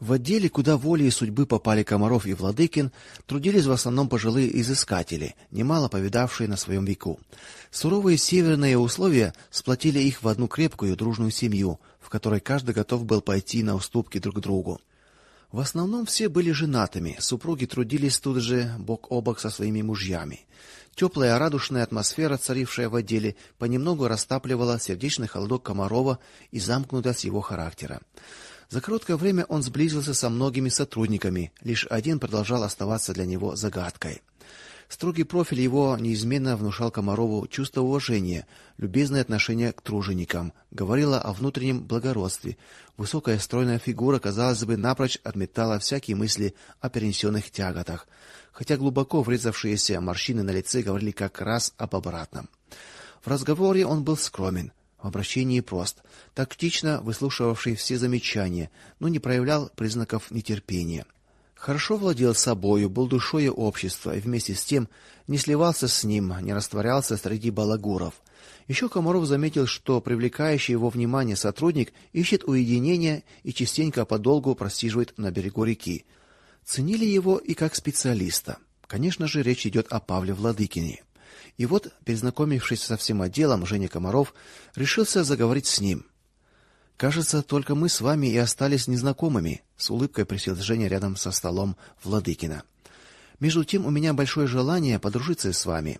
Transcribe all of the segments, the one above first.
В отделе, куда волей судьбы попали Комаров и Владыкин, трудились в основном пожилые изыскатели, немало повидавшие на своем веку. Суровые северные условия сплотили их в одну крепкую дружную семью, в которой каждый готов был пойти на уступки друг другу. В основном все были женатыми, супруги трудились тут же бок о бок со своими мужьями. Теплая радушная атмосфера, царившая в отделе, понемногу растапливала сердечный холодок Комарова и замкнутость его характера. За короткое время он сблизился со многими сотрудниками, лишь один продолжал оставаться для него загадкой. Строгий профиль его неизменно внушал Комарову чувство уважения, любезное отношение к труженикам, говорило о внутреннем благородстве. Высокая стройная фигура, казалось бы, напрочь отметала всякие мысли о перенесенных тяготах, хотя глубоко врезавшиеся морщины на лице говорили как раз об обратном. В разговоре он был скромен, в обращении прост, тактично выслушивавший все замечания, но не проявлял признаков нетерпения. Хорошо владел собою, был душой общества и вместе с тем не сливался с ним, не растворялся среди балагуров. Еще Комаров заметил, что привлекающий его внимание сотрудник ищет уединения и частенько подолгу просиживает на берегу реки. Ценили его и как специалиста. Конечно же, речь идет о Павле Владыкине. И вот, перезнакомившись со всем отделом, Женя Комаров решился заговорить с ним. Кажется, только мы с вами и остались незнакомыми, с улыбкой присел Женя рядом со столом Владыкина. Между тем, у меня большое желание подружиться с вами.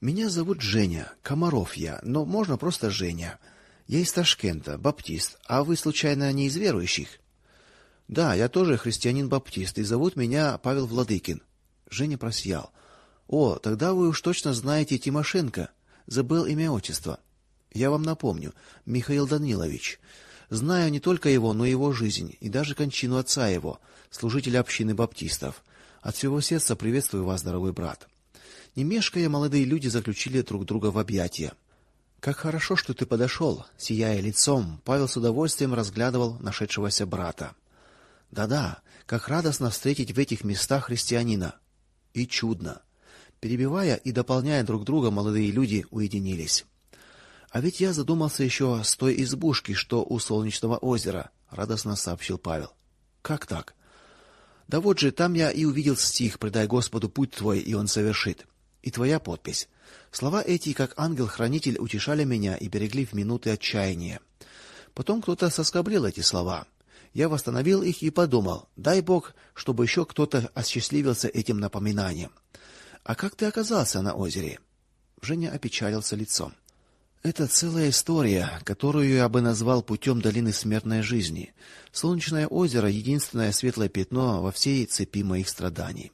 Меня зовут Женя, Комаров я, но можно просто Женя. Я из Ташкента, баптист. А вы случайно не из верующих? Да, я тоже христианин-баптист, и зовут меня Павел Владыкин. Женя просиял. О, тогда вы уж точно знаете Тимошенко. Забыл имя отчество. Я вам напомню, Михаил Данилович. Знаю не только его, но и его жизнь, и даже кончину отца его, служителя общины баптистов. От всего сердца приветствую вас, дорогой брат. Не мешкая, молодые люди заключили друг друга в объятия. Как хорошо, что ты подошел!» — сияя лицом, Павел с удовольствием разглядывал нашедшегося брата. Да-да, как радостно встретить в этих местах христианина. И чудно. Перебивая и дополняя друг друга, молодые люди уединились. А ведь я задумался еще с той избушки, что у Солнечного озера, радостно сообщил Павел. Как так? Да вот же, там я и увидел стих: "Предай Господу путь твой, и он совершит". И твоя подпись. Слова эти, как ангел-хранитель, утешали меня и берегли в минуты отчаяния. Потом кто-то соскоблил эти слова. Я восстановил их и подумал: дай Бог, чтобы еще кто-то осчастливился этим напоминанием. А как ты оказался на озере? Женя опечалился лицом. Это целая история, которую я бы назвал путем долины смертной жизни. Солнечное озеро единственное светлое пятно во всей цепи моих страданий.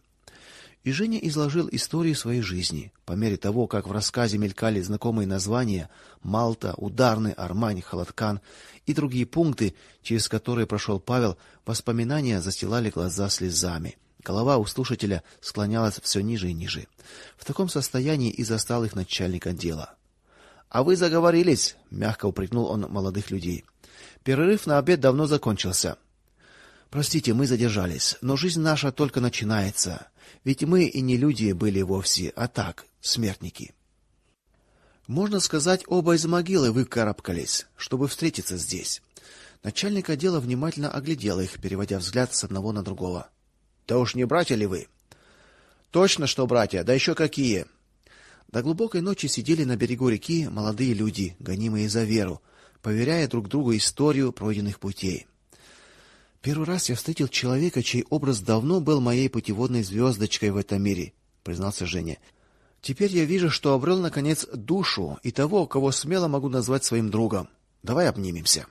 И Женя изложил историю своей жизни. По мере того, как в рассказе мелькали знакомые названия: Малта, Ударный, Армань, Холодкан и другие пункты, через которые прошел Павел, воспоминания застилали глаза слезами. Голова у слушателя склонялась все ниже и ниже. В таком состоянии и застал их начальник отдела. А вы заговорились, мягко упрекнул он молодых людей. Перерыв на обед давно закончился. Простите, мы задержались, но жизнь наша только начинается. Ведь мы и не люди были вовсе, а так, смертники. Можно сказать, оба из могилы выкарабкались, чтобы встретиться здесь. Начальник отдела внимательно оглядел их, переводя взгляд с одного на другого. Да уж не братья ли вы? Точно, что братья, да еще какие. До глубокой ночи сидели на берегу реки молодые люди, гонимые за веру, поверяя друг другу историю пройденных путей. Первый раз я встретил человека, чей образ давно был моей путеводной звездочкой в этом мире, признался Женя. Теперь я вижу, что обрел наконец душу и того, кого смело могу назвать своим другом. Давай обнимемся.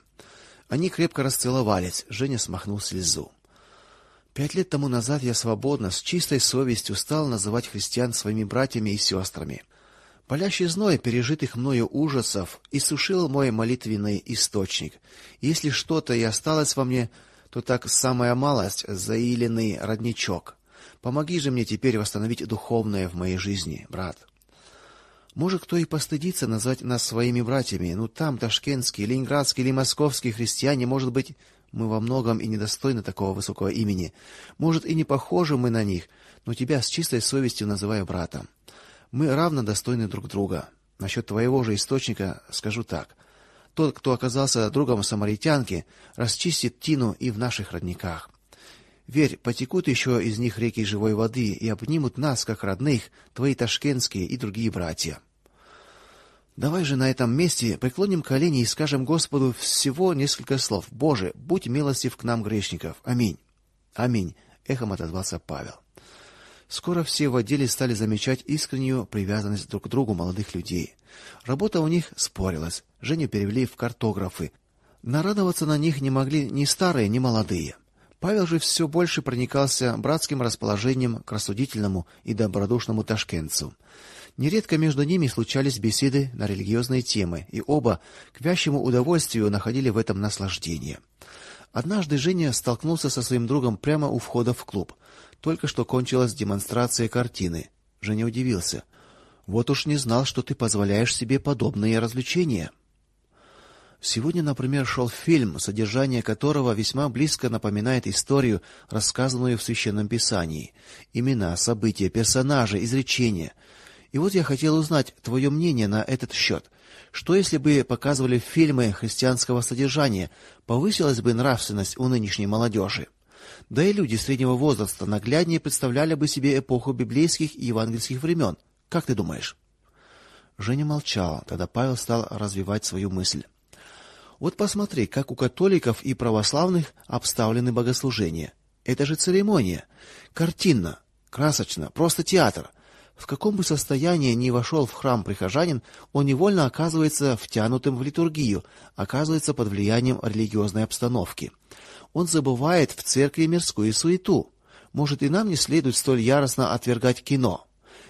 Они крепко расцеловались. Женя смахнул слезу. Пять лет тому назад я свободно, с чистой совестью стал называть христиан своими братьями и сестрами. Палящий зной пережитых мною ужасов иссушил мой молитвенный источник. Если что-то и осталось во мне, то так самая малость заиленный родничок. Помоги же мне теперь восстановить духовное в моей жизни, брат. Может, кто и постыдится назвать нас своими братьями, но там ташкентские, ленинградские или московские христиане, может быть, мы во многом и недостойны такого высокого имени. Может, и не похожи мы на них, но тебя с чистой совестью называю братом. Мы равно достойны друг друга. Насчет твоего же источника скажу так: тот, кто оказался другом самаритянки, расчистит тину и в наших родниках. Верь, потекут еще из них реки живой воды и обнимут нас как родных, твои ташкентские и другие братья. Давай же на этом месте преклоним колени и скажем Господу всего несколько слов. Боже, будь милостив к нам грешников. Аминь. Аминь, эхом отозвался Павел. Скоро все в отделе стали замечать искреннюю привязанность друг к другу молодых людей. Работа у них спорилась. Женю перевели в картографы. Нарадоваться на них не могли ни старые, ни молодые. Павел же все больше проникался братским расположением к рассудительному и добродушному ташкентцу. Нередко между ними случались беседы на религиозные темы, и оба к вящему удовольствию находили в этом наслаждение. Однажды Женя столкнулся со своим другом прямо у входа в клуб. Только что кончилась демонстрация картины. Женя удивился. Вот уж не знал, что ты позволяешь себе подобные развлечения. Сегодня, например, шел фильм, содержание которого весьма близко напоминает историю, рассказанную в священном писании. Имена, события, персонажи, изречения. И вот я хотел узнать твое мнение на этот счет. Что если бы показывали фильмы христианского содержания, повысилась бы нравственность у нынешней молодежи? Да и люди среднего возраста нагляднее представляли бы себе эпоху библейских и евангельских времен. Как ты думаешь? Женя молчала, тогда Павел стал развивать свою мысль. Вот посмотри, как у католиков и православных обставлены богослужения. Это же церемония, картинно, красочно, просто театр. В каком бы состоянии ни вошел в храм прихожанин, он невольно оказывается втянутым в литургию, оказывается под влиянием религиозной обстановки. Он забывает в церкви мирскую суету. Может, и нам не следует столь яростно отвергать кино.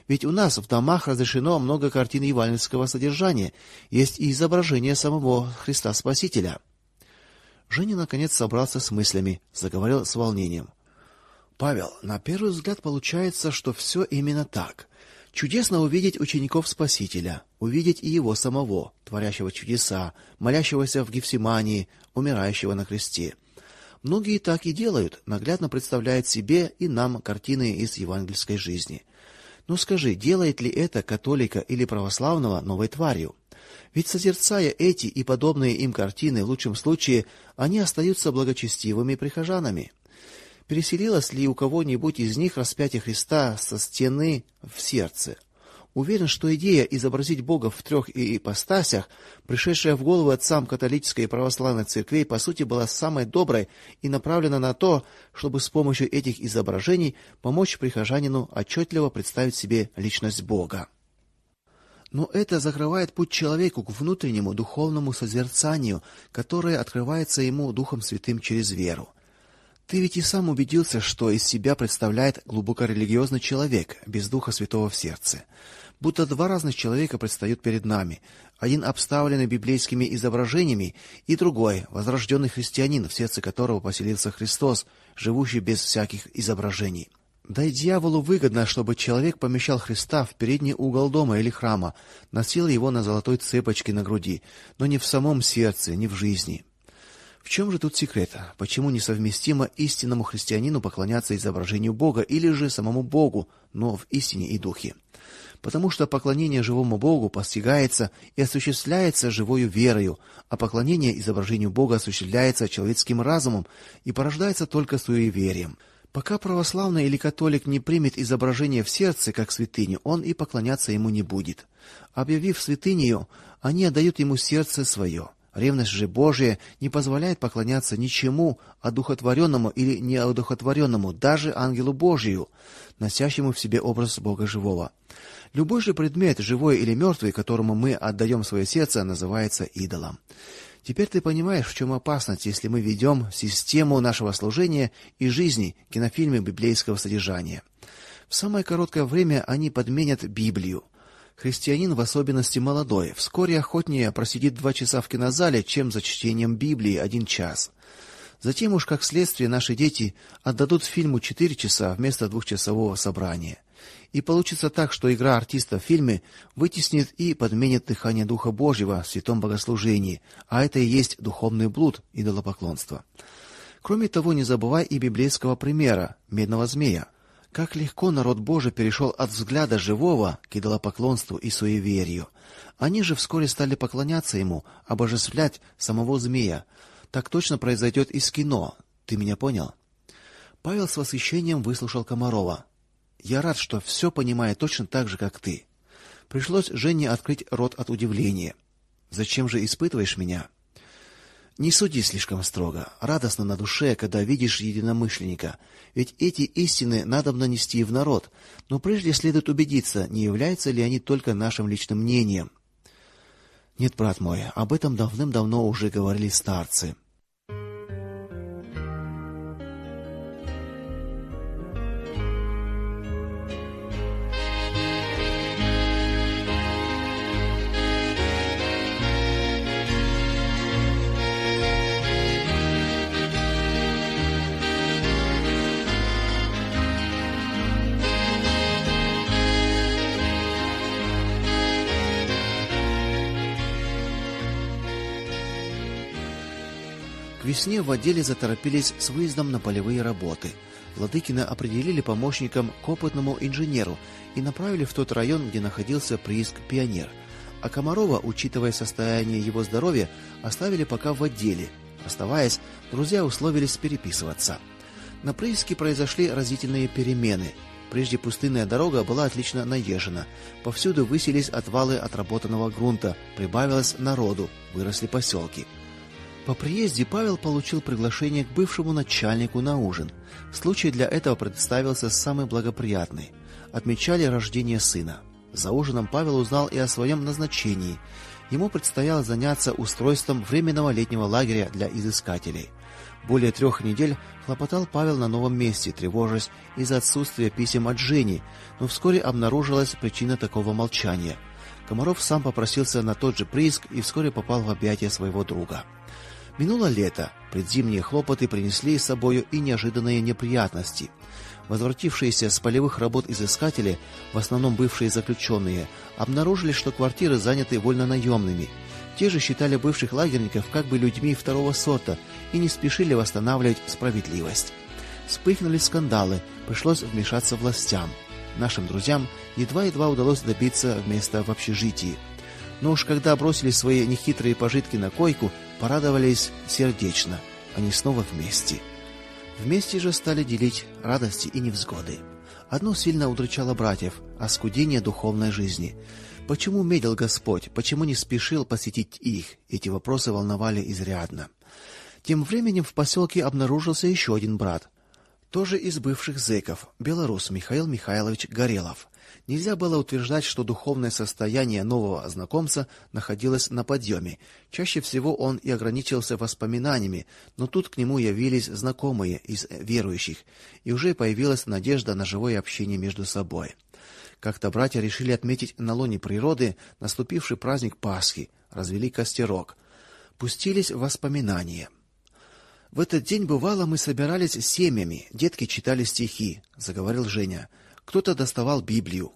Ведь у нас в домах разрешено много картин евангельского содержания, есть и изображение самого Христа Спасителя. Женя наконец собрался с мыслями, заговорил с волнением. Павел, на первый взгляд получается, что все именно так. Чудесно увидеть учеников Спасителя, увидеть и его самого, творящего чудеса, молящегося в Гефсимании, умирающего на кресте. Многие так и делают, наглядно представляют себе и нам картины из евангельской жизни. Ну скажи, делает ли это католика или православного новой тварью? Ведь созерцая эти и подобные им картины, в лучшем случае они остаются благочестивыми прихожанами. Переселилось ли у кого-нибудь из них распятие Христа со стены в сердце? Уверен, что идея изобразить Бога в трех ипостасях, пришедшая в голову отцам католической и православной церквей, по сути была самой доброй и направлена на то, чтобы с помощью этих изображений помочь прихожанину отчетливо представить себе личность Бога. Но это закрывает путь человеку к внутреннему духовному созерцанию, которое открывается ему Духом Святым через веру. Ты ведь и сам убедился, что из себя представляет глубоко религиозный человек без Духа Святого в сердце будто два разных человека предстают перед нами. Один обставленный библейскими изображениями, и другой возрожденный христианин, в сердце которого поселился Христос, живущий без всяких изображений. Да и дьяволу выгодно, чтобы человек помещал Христа в передний угол дома или храма, носил его на золотой цепочке на груди, но не в самом сердце, не в жизни. В чем же тут секрет? Почему несовместимо истинному христианину поклоняться изображению Бога или же самому Богу, но в истине и духе? потому что поклонение живому Богу постигается и осуществляется живою верою, а поклонение изображению Бога осуществляется человеческим разумом и порождается только суеверием. Пока православный или католик не примет изображение в сердце как святыню, он и поклоняться ему не будет. Объявив святынею, они отдают ему сердце свое. Ревность же Божия не позволяет поклоняться ничему одухотворенному или неодухотворенному, даже ангелу Божию, носящему в себе образ Бога живого. Любой же предмет, живой или мертвый, которому мы отдаем свое сердце, называется идолом. Теперь ты понимаешь, в чем опасность, если мы ведем систему нашего служения и жизни кинофильмы библейского содержания. В самое короткое время они подменят Библию. Христианин, в особенности молодой, вскоре охотнее просидит два часа в кинозале, чем за чтением Библии один час. Затем уж как следствие наши дети отдадут фильму четыре часа вместо двухчасового собрания. И получится так, что игра артиста в фильме вытеснит и подменит дыхание Духа Божьего в святом богослужении, а это и есть духовный блуд идолопоклонство. Кроме того, не забывай и библейского примера медного змея. Как легко народ Божий перешел от взгляда живого к идолопоклонству и суеверию. Они же вскоре стали поклоняться ему, обожествлять самого змея. Так точно произойдет и с кино. Ты меня понял? Павел с восхищением выслушал Комарова. Я рад, что все понимаю точно так же, как ты. Пришлось Жене открыть рот от удивления. Зачем же испытываешь меня? Не суди слишком строго. Радостно на душе, когда видишь единомышленника. Ведь эти истины надо нанести в народ. Но прежде следует убедиться, не являются ли они только нашим личным мнением. Нет, брат мой, об этом давным-давно уже говорили старцы. Весне в отделе заторопились с выездом на полевые работы. Владыкина определили помощником к опытному инженеру и направили в тот район, где находился прииск Пионер. А Комарова, учитывая состояние его здоровья, оставили пока в отделе. Оставаясь, друзья условились переписываться. На прииске произошли разительные перемены. Прежде пустынная дорога была отлично наезжена. Повсюду высились отвалы отработанного грунта, прибавилось народу, выросли поселки. По приезде Павел получил приглашение к бывшему начальнику на ужин. Случай для этого представился самый благоприятный. Отмечали рождение сына. За ужином Павел узнал и о своем назначении. Ему предстояло заняться устройством временного летнего лагеря для изыскателей. Более трех недель хлопотал Павел на новом месте, тревожась из-за отсутствия писем от Жени, но вскоре обнаружилась причина такого молчания. Комаров сам попросился на тот же прииск и вскоре попал в объятия своего друга. Минуло лето, предзимние хлопоты принесли с собою и неожиданные неприятности. Возвратившиеся с полевых работ изыскатели, в основном бывшие заключенные, обнаружили, что квартиры заняты вольнонаемными. Те же считали бывших лагерников как бы людьми второго сорта и не спешили восстанавливать справедливость. Вспыхнули скандалы, пришлось вмешаться властям. Нашим друзьям едва-едва удалось добиться места в общежитии. Но уж когда бросили свои нехитрые пожитки на койку, порадовались сердечно. Они снова вместе. Вместе же стали делить радости и невзгоды. Одно сильно удручало братьев оскудение духовной жизни. Почему медлил Господь? Почему не спешил посетить их? Эти вопросы волновали изрядно. Тем временем в поселке обнаружился еще один брат, тоже из бывших зэков, белорус Михаил Михайлович Горелов. Нельзя было утверждать, что духовное состояние нового знакомца находилось на подъеме. Чаще всего он и ограничивался воспоминаниями, но тут к нему явились знакомые из верующих, и уже появилась надежда на живое общение между собой. Как-то братья решили отметить на лоне природы наступивший праздник Пасхи, развели костерок, пустились в воспоминания. В этот день бывало мы собирались семьями, детки читали стихи, заговорил Женя. Кто-то доставал Библию.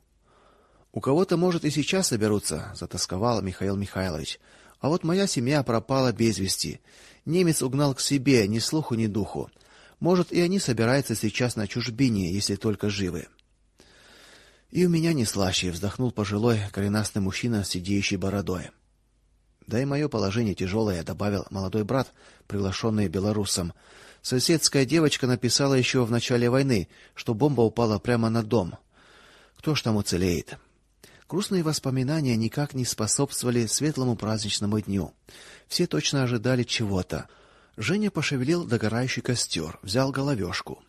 У кого-то, может, и сейчас соберутся, затасковал Михаил Михайлович. А вот моя семья пропала без вести. Немец угнал к себе, ни слуху, ни духу. Может, и они собираются сейчас на чужбине, если только живы. И у меня не слаще, вздохнул пожилой коренастый мужчина с сидеющей бородой. Да и мое положение тяжелое», — добавил молодой брат, приглашенный белорусом. Соседская девочка написала еще в начале войны, что бомба упала прямо на дом. Кто ж там уцелеет? Грустные воспоминания никак не способствовали светлому праздничному дню. Все точно ожидали чего-то. Женя пошевелил догорающий костер, взял головешку.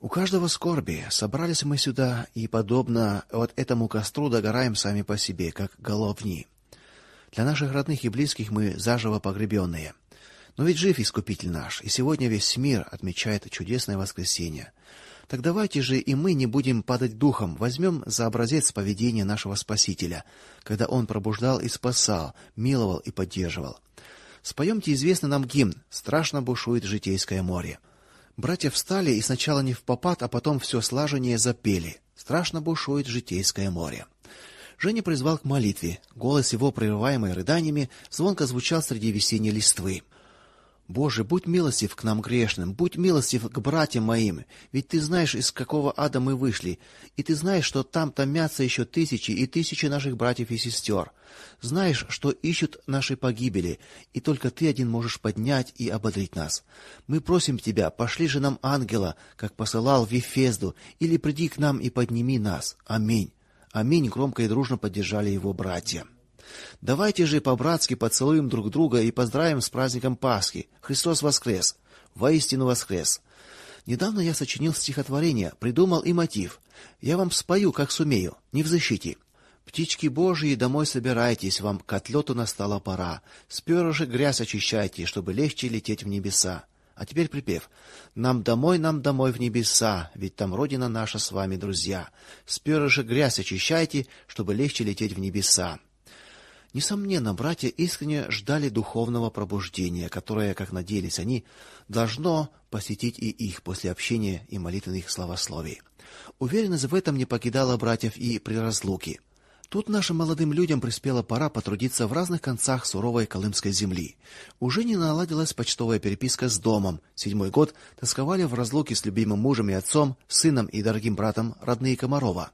У каждого скорби. Собрались мы сюда и подобно вот этому костру догораем сами по себе, как головни. Для наших родных и близких мы заживо погребенные. Но ведь жив искупитель наш, и сегодня весь мир отмечает чудесное воскресенье. Так давайте же и мы не будем падать духом, возьмем за образец поведения нашего Спасителя, когда он пробуждал и спасал, миловал и поддерживал. Споемте известный нам гимн Страшно бушует житейское море. Братья встали и сначала не в попад, а потом все слаженнее запели. Страшно бушует житейское море. Женя призвал к молитве. Голос его, прерываемый рыданиями, звонко звучал среди весенней листвы. Боже, будь милостив к нам грешным, будь милостив к братьям моим, ведь ты знаешь, из какого ада мы вышли, и ты знаешь, что там томятся еще тысячи и тысячи наших братьев и сестер. Знаешь, что ищут нашей погибели, и только ты один можешь поднять и ободрить нас. Мы просим тебя, пошли же нам ангела, как посылал в Ефезду, или приди к нам и подними нас. Аминь. Аминь, громко и дружно поддержали его братья. Давайте же по-братски поцелуем друг друга и поздравим с праздником Пасхи. Христос воскрес! Воистину воскрес! Недавно я сочинил стихотворение, придумал и мотив. Я вам спою, как сумею, не в защите. Птички Божьи, домой собирайтесь, вам к отлету настала пора. С перышек грязь очищайте, чтобы легче лететь в небеса. А теперь припев. Нам домой, нам домой в небеса, ведь там родина наша с вами, друзья. С перышек грязь очищайте, чтобы легче лететь в небеса. Несомненно, братья искренне ждали духовного пробуждения, которое, как надеялись они, должно посетить и их после общения и молитвенных славословий. Уверенность в этом не покидала братьев и при разлуке. Тут нашим молодым людям приспела пора потрудиться в разных концах суровой колымской земли. Уже не наладилась почтовая переписка с домом. Седьмой год тосковали в разлуке с любимым мужем и отцом, сыном и дорогим братом родные Комарова.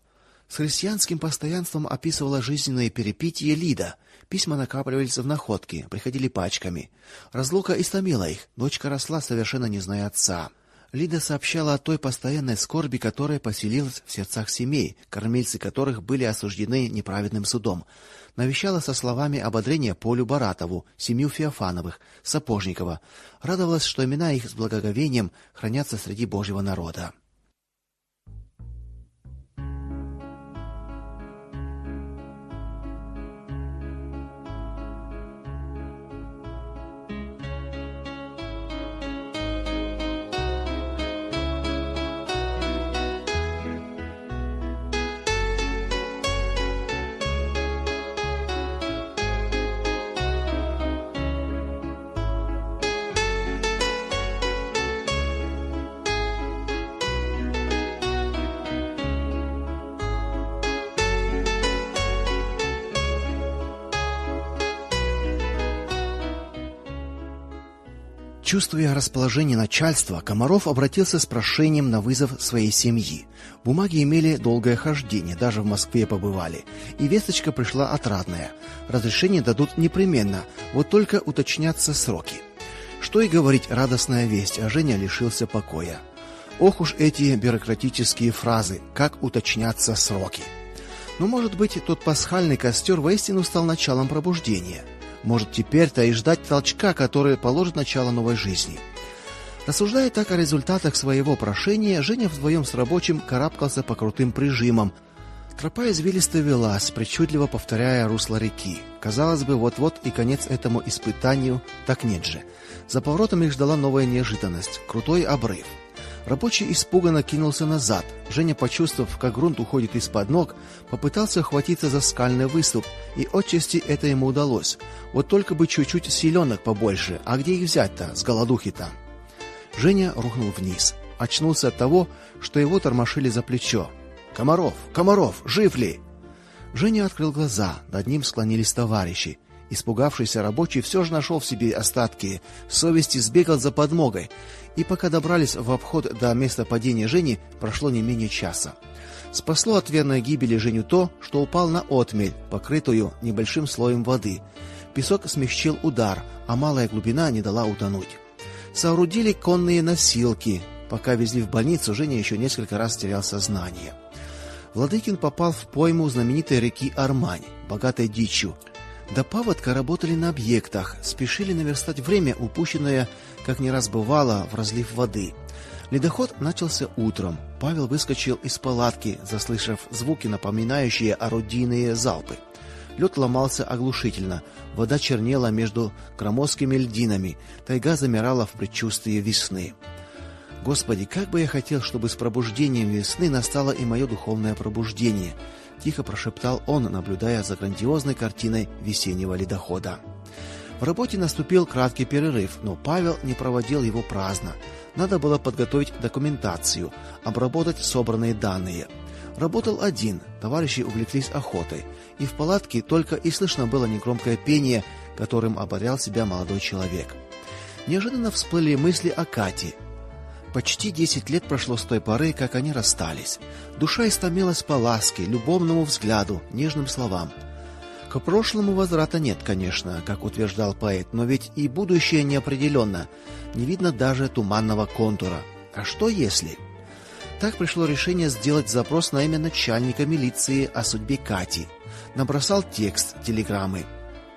С христианским постоянством описывала жизненные перипетии Лида. Письма накапливались в находке, приходили пачками. Разлука истомила их. Дочка росла, совершенно не зная отца. Лида сообщала о той постоянной скорби, которая поселилась в сердцах семей, кормильцы которых были осуждены неправедным судом. Навещала со словами ободрения Полю Баратову, семью Феофановых, Сапожникова. Радовалась, что имена их с благоговением хранятся среди Божьего народа. Чувствуя расположение начальства, Комаров обратился с прошением на вызов своей семьи. Бумаги имели долгое хождение, даже в Москве побывали, и весточка пришла отрадная. Разрешение дадут непременно, вот только уточнятся сроки. Что и говорить, радостная весть, а Женя лишился покоя. Ох уж эти бюрократические фразы, как уточнятся сроки. Но, может быть, тот пасхальный костер воистину стал началом пробуждения. Может, теперь-то и ждать толчка, который положит начало новой жизни. Рассуждая так о результатах своего прошения, Женя вдвоем с рабочим карабкался по крутым прижимам. Тропа извилисто велась, причудливо повторяя русло реки. Казалось бы, вот-вот и конец этому испытанию, так нет же. За поворотом их ждала новая неожиданность крутой обрыв. Рабочий испуганно кинулся назад. Женя, почувствовав, как грунт уходит из-под ног, попытался ухватиться за скальный выступ, и отчасти это ему удалось. Вот только бы чуть-чуть силёнок побольше, а где их взять-то, с голодухи-то? Женя рухнул вниз, очнулся от того, что его тормошили за плечо. Комаров, Комаров, жив ли? Женя открыл глаза, над ним склонились товарищи. Испугавшийся рабочий все же нашел в себе остатки совести, сбегал за подмогой, и пока добрались в обход до места падения Жени, прошло не менее часа. Спасло от верной гибели Женю то, что упал на отмель, покрытую небольшим слоем воды. Песок смягчил удар, а малая глубина не дала утонуть. Соорудили конные носилки. Пока везли в больницу, Женя еще несколько раз терял сознание. Владыкин попал в пойму знаменитой реки Армань, богатой дичью. До паводка работали на объектах, спешили наверстать время, упущенное, как не раз бывало, в разлив воды. Ледоход начался утром. Павел выскочил из палатки, заслышав звуки, напоминающие орудийные залпы. Лед ломался оглушительно, вода чернела между громоздкими льдинами, тайга замирала в предчувствии весны. Господи, как бы я хотел, чтобы с пробуждением весны настало и мое духовное пробуждение тихо прошептал он, наблюдая за грандиозной картиной весеннего ледохода. В работе наступил краткий перерыв, но Павел не проводил его праздно. Надо было подготовить документацию, обработать собранные данные. Работал один, товарищи увлеклись охотой, и в палатке только и слышно было негромкое пение, которым ободрял себя молодой человек. неожиданно всплыли мысли о Кате. Почти десять лет прошло с той поры, как они расстались. Душа истомилась по ласке, любовному взгляду, нежным словам. К прошлому возврата нет, конечно, как утверждал поэт, но ведь и будущее неопределенно. Не видно даже туманного контура. А что если? Так пришло решение сделать запрос на имя начальника милиции о судьбе Кати. Набросал текст телеграммы.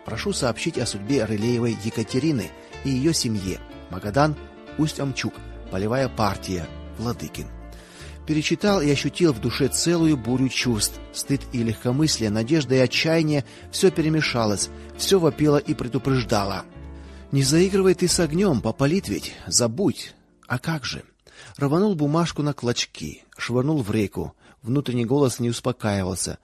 Прошу сообщить о судьбе Рылеевой Екатерины и ее семье. Магадан, Усть-Амчук, полевая партия, Владыкин. Перечитал и ощутил в душе целую бурю чувств. Стыд и легкомыслие, надежда и отчаяние все перемешалось, все вопило и предупреждало. Не заигрывай ты с огнем, попалит ведь, забудь. А как же? Рванул бумажку на клочки, швырнул в реку. Внутренний голос не успокаивался.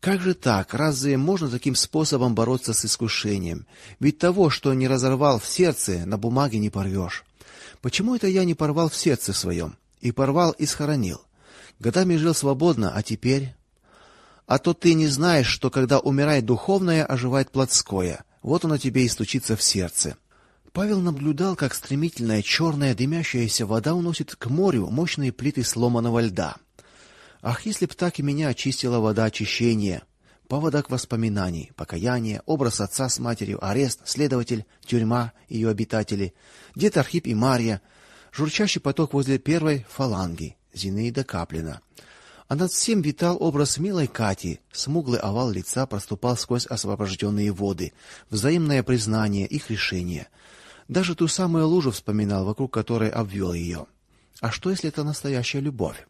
Как же так? Разве можно таким способом бороться с искушением? Ведь того, что не разорвал в сердце, на бумаге не порвешь. Почему это я не порвал в сердце своем? И порвал и схоронил. Годами жил свободно, а теперь а то ты не знаешь, что когда умирает духовное, оживает плотское. Вот оно тебе и стучится в сердце. Павел наблюдал, как стремительная черная дымящаяся вода уносит к морю мощные плиты сломанного льда. Ах, если б так и меня очистила вода очищения, поводок воспоминаний, покаяние, образ отца с матерью, арест, следователь, тюрьма, ее обитатели, дед Архип и Марья, журчащий поток возле первой фаланги, Зинаида Каплина. А над всем витал образ милой Кати, смуглый овал лица проступал сквозь освобожденные воды, взаимное признание их решения — даже ту самую лужу вспоминал, вокруг которой обвел ее. А что если это настоящая любовь?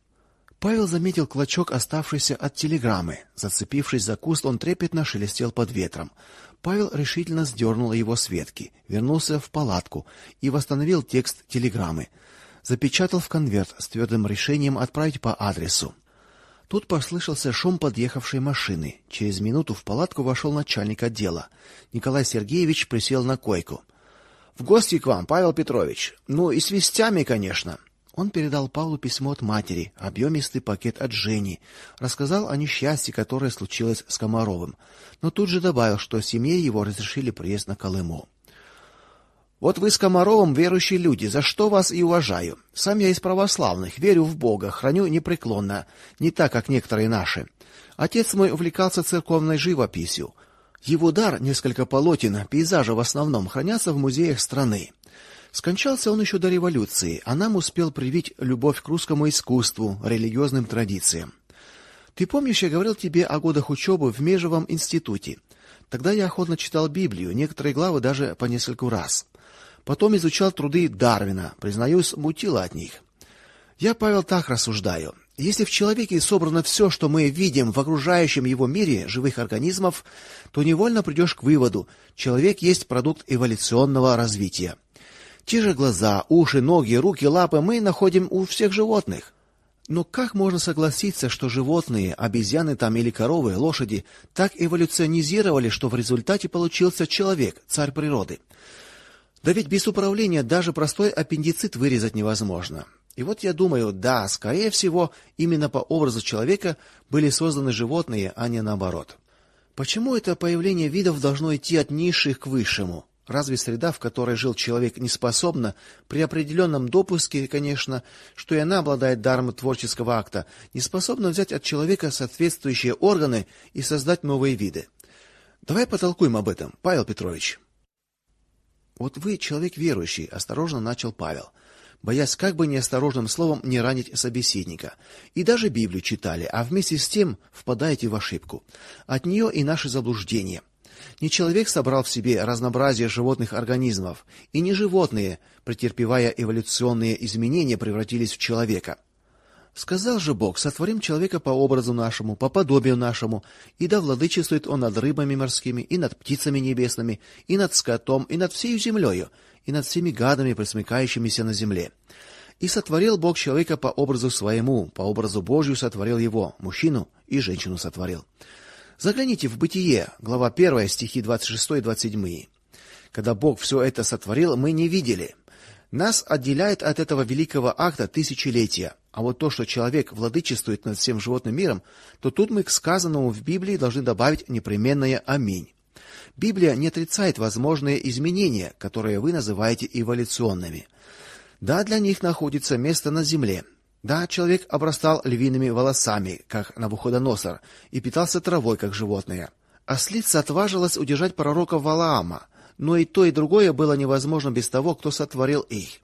Павел заметил клочок, оставшийся от телеграммы. Зацепившись за куст, он трепетно шелестел под ветром. Павел решительно сдернул его с ветки, вернулся в палатку и восстановил текст телеграммы. Запечатал в конверт с твердым решением отправить по адресу. Тут послышался шум подъехавшей машины. Через минуту в палатку вошел начальник отдела. Николай Сергеевич присел на койку. В гости к вам, Павел Петрович. Ну и с вестями, конечно. Он передал Павлу письмо от матери, объемистый пакет от Жени, рассказал о несчастье, которое случилось с Комаровым, но тут же добавил, что семье его разрешили приезд на Колыму. Вот вы с Комаровым верующие люди, за что вас и уважаю. Сам я из православных, верю в Бога, храню непреклонно, не так, как некоторые наши. Отец мой увлекался церковной живописью. Его дар, несколько полотен, пейзажа в основном, хранятся в музеях страны. Скончался он еще до революции, а нам успел привить любовь к русскому искусству, религиозным традициям. Ты помнишь, я говорил тебе о годах учебы в Межевом институте? Тогда я охотно читал Библию, некоторые главы даже по нескольку раз. Потом изучал труды Дарвина, признаюсь, мутило от них. Я, Павел, так рассуждаю. Если в человеке собрано все, что мы видим в окружающем его мире живых организмов, то невольно придешь к выводу: человек есть продукт эволюционного развития. Те же глаза, уши, ноги, руки, лапы мы находим у всех животных. Но как можно согласиться, что животные, обезьяны там или коровы, лошади, так эволюционизировали, что в результате получился человек, царь природы? Да ведь без управления даже простой аппендицит вырезать невозможно. И вот я думаю, да, скорее всего, именно по образу человека были созданы животные, а не наоборот. Почему это появление видов должно идти от низших к высшему? Разве среда, в которой жил человек, не способна при определенном допуске, конечно, что и она обладает даром творческого акта, не способна взять от человека соответствующие органы и создать новые виды? Давай потолкуем об этом, Павел Петрович. Вот вы человек верующий, осторожно начал Павел боясь как бы неосторожным словом не ранить собеседника. И даже Библию читали, а вместе с тем впадаете в ошибку. От нее и наши заблуждения. Не человек собрал в себе разнообразие животных организмов, и не животные, претерпевая эволюционные изменения, превратились в человека. Сказал же Бог: "Сотворим человека по образу нашему, по подобию нашему, и да владычествует он над рыбами морскими, и над птицами небесными, и над скотом, и над всей землею, и над всеми гадами, пресмыкающимися на земле". И сотворил Бог человека по образу своему, по образу Божию сотворил его, мужчину и женщину сотворил. Загляните в Бытие, глава 1, стихи 26 и 27. Когда Бог все это сотворил, мы не видели. Нас отделяет от этого великого акта тысячелетия. А вот то, что человек владычествует над всем животным миром, то тут мы к сказанному в Библии должны добавить непременное аминь. Библия не отрицает возможные изменения, которые вы называете эволюционными. Да, для них находится место на земле. Да, человек обрастал львиными волосами, как Навуходоносор, и питался травой, как животные. Ослица отважилась удержать пророка Валаама, но и то, и другое было невозможно без того, кто сотворил их.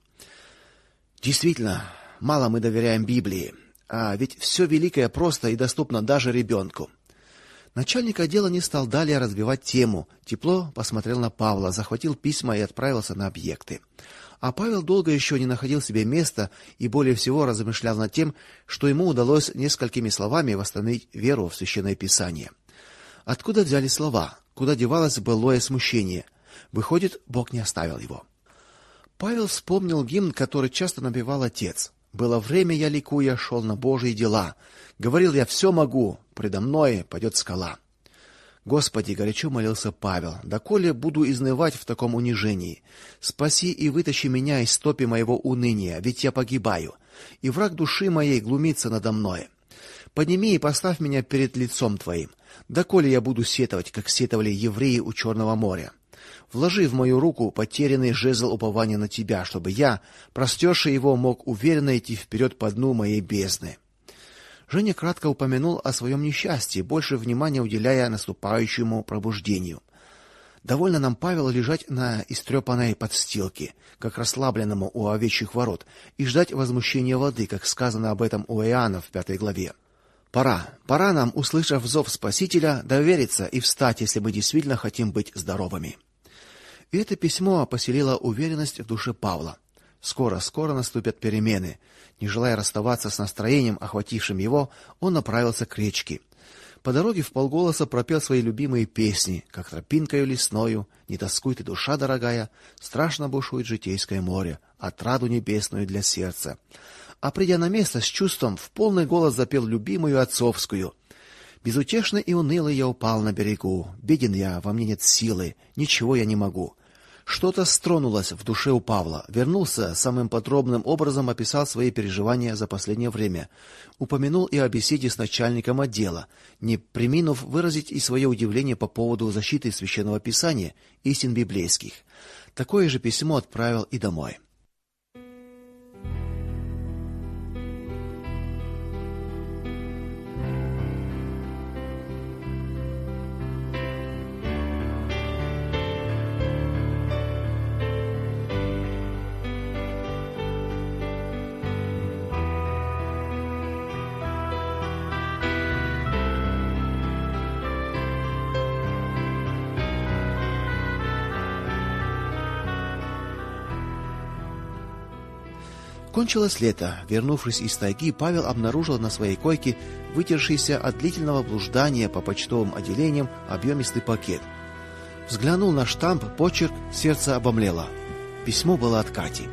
Действительно, мало мы доверяем Библии, а ведь все великое просто и доступно даже ребенку. Начальник отдела не стал далее разбивать тему. Тепло посмотрел на Павла, захватил письма и отправился на объекты. А Павел долго еще не находил себе места и более всего размышлял над тем, что ему удалось несколькими словами восстановить веру в священное писание. Откуда взялись слова? Куда девалось былое смущение? Выходит, Бог не оставил его. Павел вспомнил гимн, который часто напевал отец. Было время, я ликуя шел на Божьи дела. Говорил я все могу, предо мной пойдет скала. Господи, горячо молился Павел. Доколе буду изнывать в таком унижении? Спаси и вытащи меня из топи моего уныния, ведь я погибаю, и враг души моей глумится надо мной. Подними и поставь меня перед лицом твоим. Доколе я буду сетовать, как сетовали евреи у Черного моря. Вложи в мою руку потерянный жезл упования на тебя, чтобы я, простерши его, мог уверенно идти вперед по дну моей бездны. Женя кратко упомянул о своем несчастье, больше внимания уделяя наступающему пробуждению. Довольно нам Павел лежать на истрепанной подстилке, как расслабленному у овечьих ворот, и ждать возмущения воды, как сказано об этом у Иоанна в пятой главе. Пора, пора нам, услышав зов Спасителя, довериться и встать, если мы действительно хотим быть здоровыми. И это письмо поселило уверенность в душе Павла. Скоро, скоро наступят перемены. Не желая расставаться с настроением, охватившим его, он направился к речке. По дороге вполголоса пропел свои любимые песни, как тропинкою лесною, не тоскуй ты, душа дорогая, страшно бушует житейское море, отраду небесную для сердца. А придя на место с чувством, в полный голос запел любимую отцовскую. Безутешно и уныло я упал на берегу. Беден я, во мне нет силы, ничего я не могу. Что-то стронулось в душе у Павла. Вернулся, самым подробным образом описал свои переживания за последнее время. Упомянул и о беседе с начальником отдела, не преминув выразить и свое удивление по поводу защиты священного писания, истин библейских. Такое же письмо отправил и домой. Кончилось лето. Вернувшись из тайги, Павел обнаружил на своей койке вытершийся от длительного блуждания по почтовым отделениям объемистый пакет. Взглянул на штамп, почерк, сердце обомлело. Письмо было от Кати.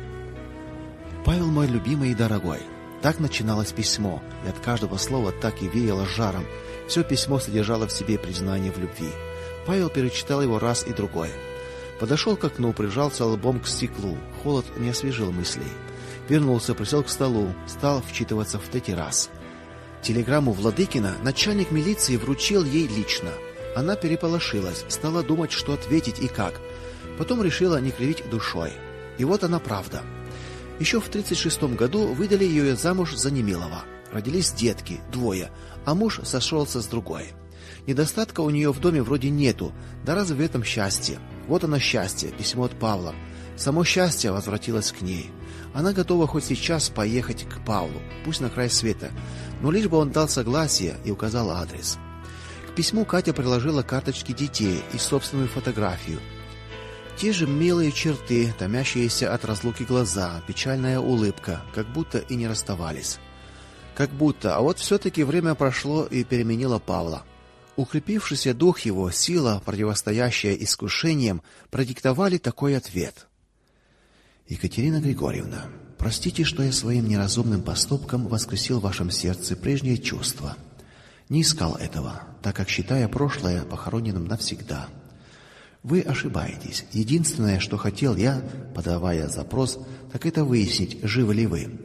Павел мой любимый и дорогой. Так начиналось письмо, и от каждого слова так и веяло жаром. Все письмо содержало в себе признание в любви. Павел перечитал его раз и другой. Подошел к окну, прижался лбом к стеклу. Холод не освежил мыслей. Вернулся, присел к столу, стал вчитываться в третий раз. Телеграмму Владыкина начальник милиции вручил ей лично. Она переполошилась, стала думать, что ответить и как. Потом решила не кривить душой. И вот она правда. Еще в 36 году выдали ее замуж за Немилова. Родились детки, двое, а муж сошелся с другой. Недостатка у нее в доме вроде нету. Да разве в этом счастье? Вот оно счастье, письмо от Павла. Само счастье возвратилось к ней. Она готова хоть сейчас поехать к Павлу, пусть на край света, но лишь бы он дал согласие и указал адрес. К письму Катя приложила карточки детей и собственную фотографию. Те же милые черты, томящиеся от разлуки глаза, печальная улыбка, как будто и не расставались. Как будто, а вот все таки время прошло и переменило Павла. Укрепившийся дух его, сила, противостоящая искушениям, продиктовали такой ответ. Екатерина Григорьевна, простите, что я своим неразумным поступком воскресил в вашем сердце прежние чувства. Не искал этого, так как считая прошлое похороненным навсегда. Вы ошибаетесь. Единственное, что хотел я, подавая запрос, так это выяснить, живы ли вы.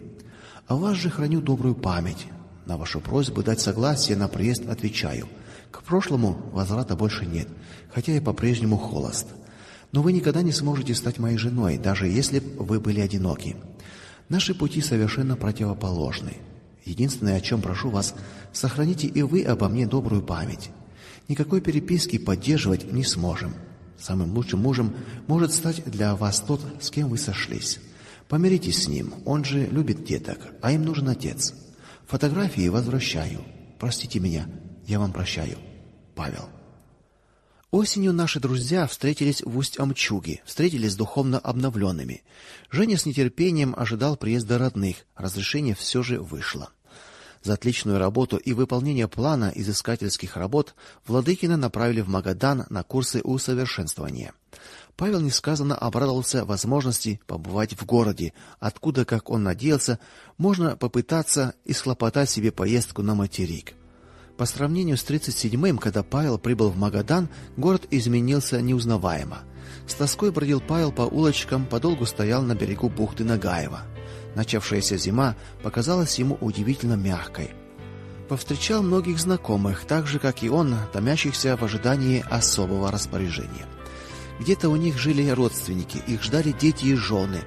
А вас же храню добрую память. На вашу просьбу дать согласие на приезд отвечаю: К прошлому возврата больше нет, хотя я по-прежнему холост. Но вы никогда не сможете стать моей женой, даже если вы были одиноки. Наши пути совершенно противоположны. Единственное, о чем прошу вас, сохраните и вы обо мне добрую память. Никакой переписки поддерживать не сможем. Самым лучшим мужем может стать для вас тот, с кем вы сошлись. Помиритесь с ним, он же любит деток, а им нужен отец. Фотографии возвращаю. Простите меня, я вам прощаю. Павел. Осенью наши друзья встретились в Усть-Амчуге, встретились духовно обновленными. Женя с нетерпением ожидал приезда родных, разрешение все же вышло. За отличную работу и выполнение плана изыскательских работ Владыкина направили в Магадан на курсы усовершенствования. Павел несказанно обрадовался возможности побывать в городе, откуда, как он надеялся, можно попытаться исхлопотать себе поездку на материк. По сравнению с 37-м, когда Павел прибыл в Магадан, город изменился неузнаваемо. С тоской бродил Павел по улочкам, подолгу стоял на берегу бухты Нагаева. Начавшаяся зима показалась ему удивительно мягкой. Повстречал многих знакомых, так же как и он, томящихся в ожидании особого распоряжения. Где-то у них жили родственники, их ждали дети и жены.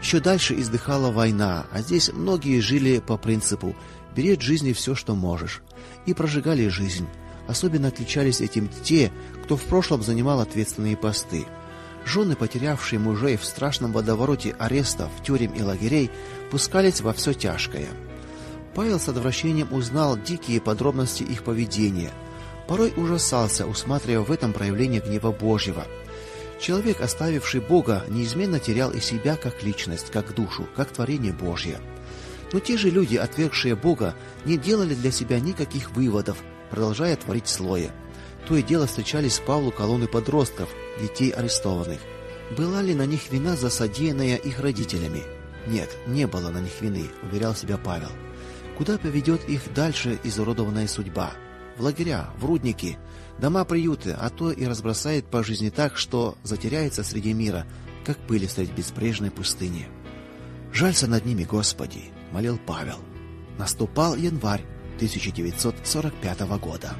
Еще дальше издыхала война, а здесь многие жили по принципу: бери жизни все, что можешь и прожигали жизнь. Особенно отличались этим те, кто в прошлом занимал ответственные посты. Жены, потерявшие мужей в страшном водовороте арестов, тюрем и лагерей, пускались во все тяжкое. Павел с отвращением узнал дикие подробности их поведения. Порой ужасался, усматривая в этом проявление гнева Божьего. Человек, оставивший Бога, неизменно терял и себя как личность, как душу, как творение Божье. Но те же люди, отвергшие Бога, не делали для себя никаких выводов, продолжая творить слои. То и дело встречались Павлу колонны подростков, детей арестованных. Была ли на них вина за содеянное их родителями? Нет, не было на них вины, уверял себя Павел. Куда поведет их дальше изуродованная судьба? В лагеря, в рудники, дома-приюты, а то и разбросает по жизни так, что затеряется среди мира, как пыль средь беспрежной пустыни. Жалься над ними, Господи, молил Павел. Наступал январь 1945 года.